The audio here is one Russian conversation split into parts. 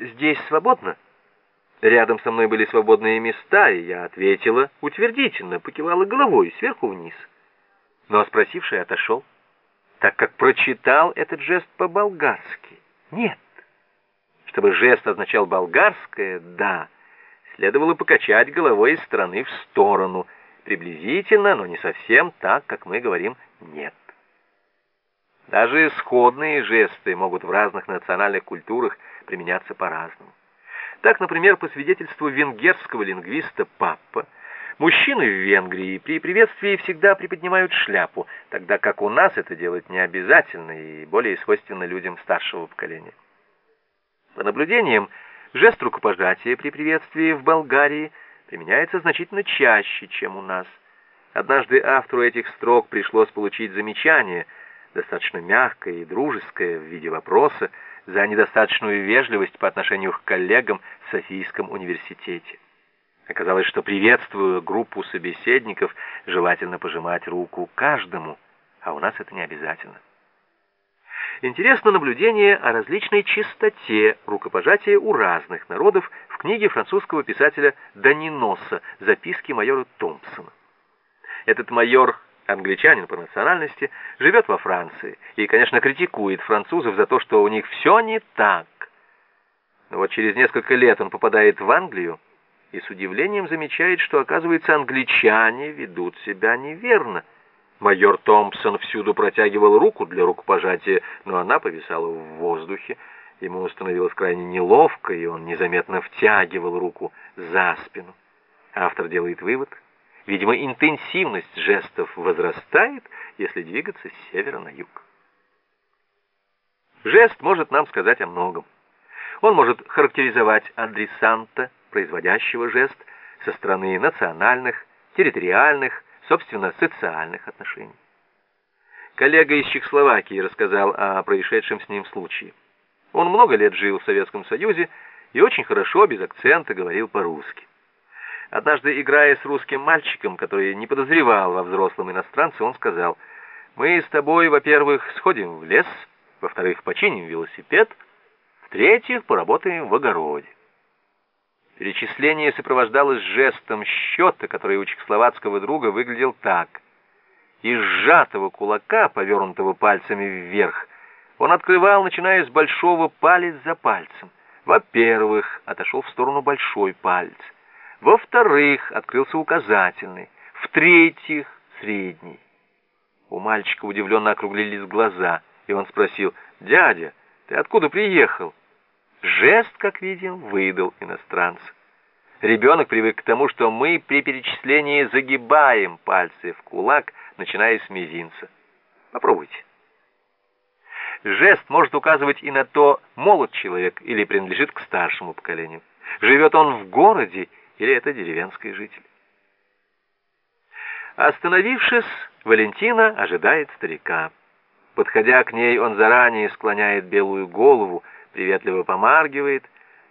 здесь свободно?» Рядом со мной были свободные места, и я ответила утвердительно, покивала головой сверху вниз. Но спросивший отошел, так как прочитал этот жест по-болгарски. Нет. Чтобы жест означал болгарское «да», следовало покачать головой из стороны в сторону, приблизительно, но не совсем так, как мы говорим «нет». Даже сходные жесты могут в разных национальных культурах применяться по-разному. Так, например, по свидетельству венгерского лингвиста Паппа, мужчины в Венгрии при приветствии всегда приподнимают шляпу, тогда как у нас это делать не обязательно и более свойственно людям старшего поколения. По наблюдениям, жест рукопожатия при приветствии в Болгарии применяется значительно чаще, чем у нас. Однажды автору этих строк пришлось получить замечание, достаточно мягкое и дружеское в виде вопроса, за недостаточную вежливость по отношению к коллегам в Софийском университете. Оказалось, что приветствуя группу собеседников, желательно пожимать руку каждому, а у нас это не обязательно. Интересно наблюдение о различной чистоте рукопожатия у разных народов в книге французского писателя Даниноса «Записки майора Томпсона». Этот майор англичанин по национальности, живет во Франции и, конечно, критикует французов за то, что у них все не так. Но вот через несколько лет он попадает в Англию и с удивлением замечает, что, оказывается, англичане ведут себя неверно. Майор Томпсон всюду протягивал руку для рукопожатия, но она повисала в воздухе. Ему становилось крайне неловко, и он незаметно втягивал руку за спину. Автор делает вывод — Видимо, интенсивность жестов возрастает, если двигаться с севера на юг. Жест может нам сказать о многом. Он может характеризовать адресанта, производящего жест, со стороны национальных, территориальных, собственно, социальных отношений. Коллега из Чехословакии рассказал о происшедшем с ним случае. Он много лет жил в Советском Союзе и очень хорошо, без акцента, говорил по-русски. Однажды, играя с русским мальчиком, который не подозревал во взрослом иностранце, он сказал, «Мы с тобой, во-первых, сходим в лес, во-вторых, починим велосипед, в-третьих, поработаем в огороде». Перечисление сопровождалось жестом счета, который у чехословацкого друга выглядел так. Из сжатого кулака, повернутого пальцами вверх, он открывал, начиная с большого палец за пальцем. Во-первых, отошел в сторону большой палец. Во-вторых, открылся указательный. В-третьих, средний. У мальчика удивленно округлились глаза, и он спросил, «Дядя, ты откуда приехал?» Жест, как видим, выдал иностранца. Ребенок привык к тому, что мы при перечислении загибаем пальцы в кулак, начиная с мизинца. Попробуйте. Жест может указывать и на то, молод человек или принадлежит к старшему поколению. Живет он в городе или это деревенский житель? Остановившись, Валентина ожидает старика. Подходя к ней, он заранее склоняет белую голову, приветливо помаргивает,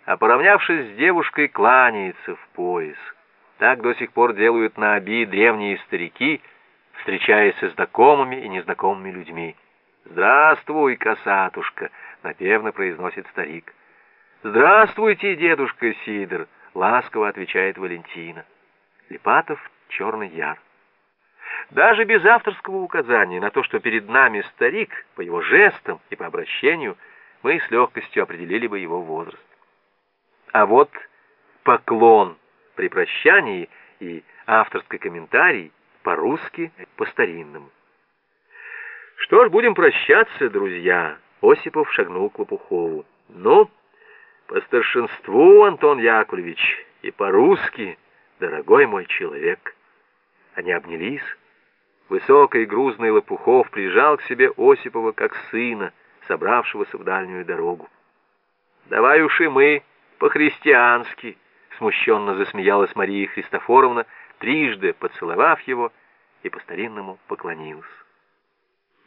а поравнявшись с девушкой, кланяется в пояс. Так до сих пор делают на Оби древние старики, встречаясь со знакомыми и незнакомыми людьми. «Здравствуй, косатушка!» — напевно произносит старик. «Здравствуйте, дедушка Сидор!» Ласково отвечает Валентина. Липатов черный яр. Даже без авторского указания на то, что перед нами старик, по его жестам и по обращению, мы с легкостью определили бы его возраст. А вот поклон при прощании и авторский комментарий по-русски, по-старинному. Что ж, будем прощаться, друзья. Осипов шагнул к Лопухову. Ну, по старшинству, Антон Яковлевич, и по-русски, дорогой мой человек. Они обнялись. Высокий и грузный Лопухов прижал к себе Осипова как сына, собравшегося в дальнюю дорогу. «Давай уж и мы по-христиански», — смущенно засмеялась Мария Христофоровна, трижды поцеловав его и по-старинному поклонилась.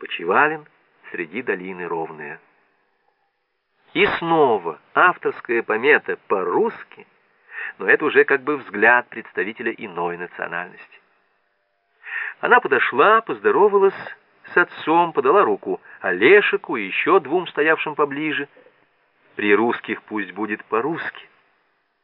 Почевалин среди долины ровная. И снова авторская помета по-русски, но это уже как бы взгляд представителя иной национальности. Она подошла, поздоровалась с отцом, подала руку Олешику и еще двум стоявшим поближе, При русских пусть будет по-русски.